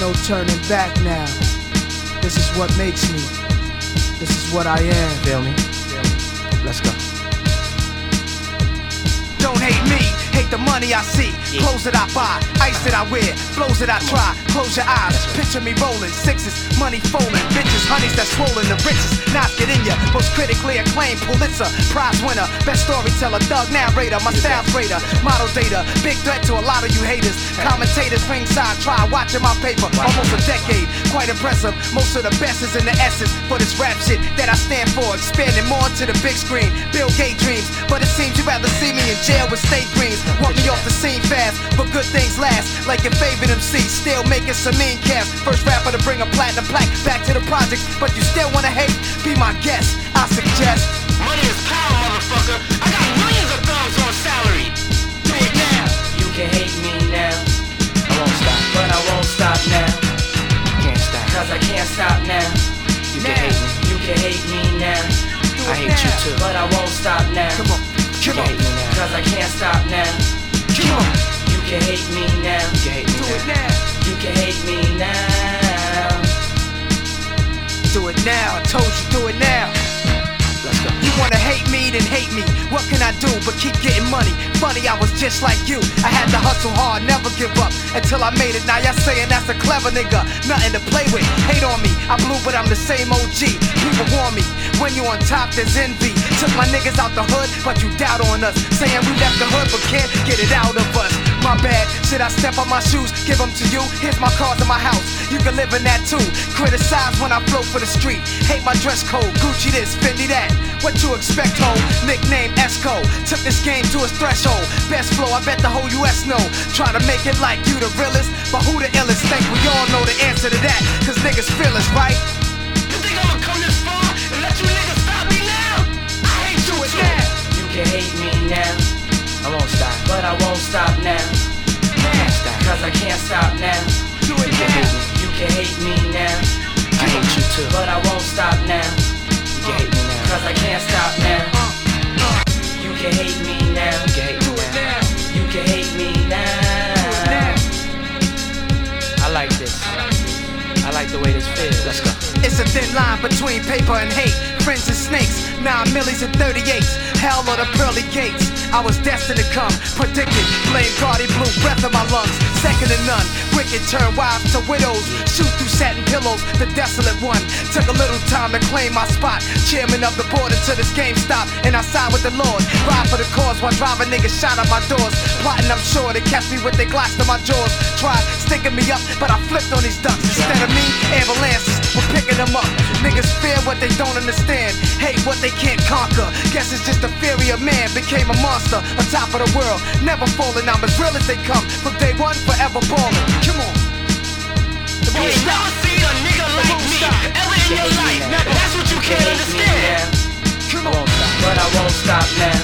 no turning back now. This is what makes me. This is what I am. Feel me? Let's go. Don't hate me, hate the money I see. Clothes that I buy, ice that I wear, flows that I try. Close your eyes, picture me rolling sixes, money folding, bitches, honeys that's swollen the riches. Knives get in ya, most critically acclaimed Pulitzer Prize winner, best storyteller, thug narrator, my greater, model data, big threat to a lot of you haters. Commentators ringside, try watching my paper, almost a decade, quite impressive. Most of the best is in the essence for this rap shit that I stand for, expanding more to the big screen. Bill Gates it seems you rather see me in jail with state greens. Want me off the scene fast, but good things last. Like your favorite MC, still making some mean cash. First rapper to bring a platinum plaque back to the project, but you still wanna hate? Be my guest, I suggest. Money is power, motherfucker. I got millions of thumbs on salary. Do it now. You can hate me now. I won't stop. But I won't stop now, Can't stop. cause I can't stop now. You can hate me. You can hate me now, I hate you too. but I won't stop now. Come on, You come on. Cause I can't stop now. come on. You can hate me now. You can hate me Do it now. now. You can hate me now. Do it now. I told you, do it now. You wanna hate me, then hate me. What can I do but keep getting money? Funny, I was just like you. I had to hustle hard, never give up until I made it. Now y'all saying that's a clever nigga, nothing to play with. Hate on me, I blew, but I'm the same OG. People warn me, when you on top, there's envy. Took my niggas out the hood, but you doubt on us. Saying we left the hood, but can't get it out of us. My bad, should I step on my shoes, give them to you? Here's my cars in my house, you can live in that too. Criticize when I flow for the street. Hate my dress code, Gucci this, Fendi that. What you expect, ho? Nickname Esco. Took this game to its threshold. Best flow, I bet the whole US know. Try to make it like you the realest, but who the illest? Think we all know the answer to that, cause niggas feel us, right? You think I'ma come this far and let you niggas can hate me now, I won't stop. but I won't stop now. Can't stop. Cause I can't stop now. Do it You can hate now. You can hate me now, I hate you too. but I won't stop now. You can hate me now. Cause I can't stop now. You can hate me now. You can hate Do me it now. now. You can hate me now. Now. I like this. I like the way this feels. Let's go. It's a thin line between paper and hate. Friends and snakes, nine millies and 38s. Hell or the pearly gates. I was destined to come, predicted. Blame Cardi Blue, breath in my lungs. Second to none. Wicked turn wives to widows. Shoot through satin pillows, the desolate one. Took a little time to claim my spot. Chairman of the board until this game stopped. And I side with the Lord. Ride for the cause while driving niggas shot at my doors. Plotting, I'm sure they catch me with their glocks to my jaws. Tried sticking me up, but I flipped on these ducks. Instead of me, ambulances were picking them up. Niggas fear what they don't understand, hate what they can't conquer. Guess it's just the theory of man became a monster on top of the world. Never falling, I'm as real as they come. From day one, forever balling. Come on. The you ain't never seen a nigga like me stop. ever in your life. Now that's what you can't understand. Come on. But I won't stop now.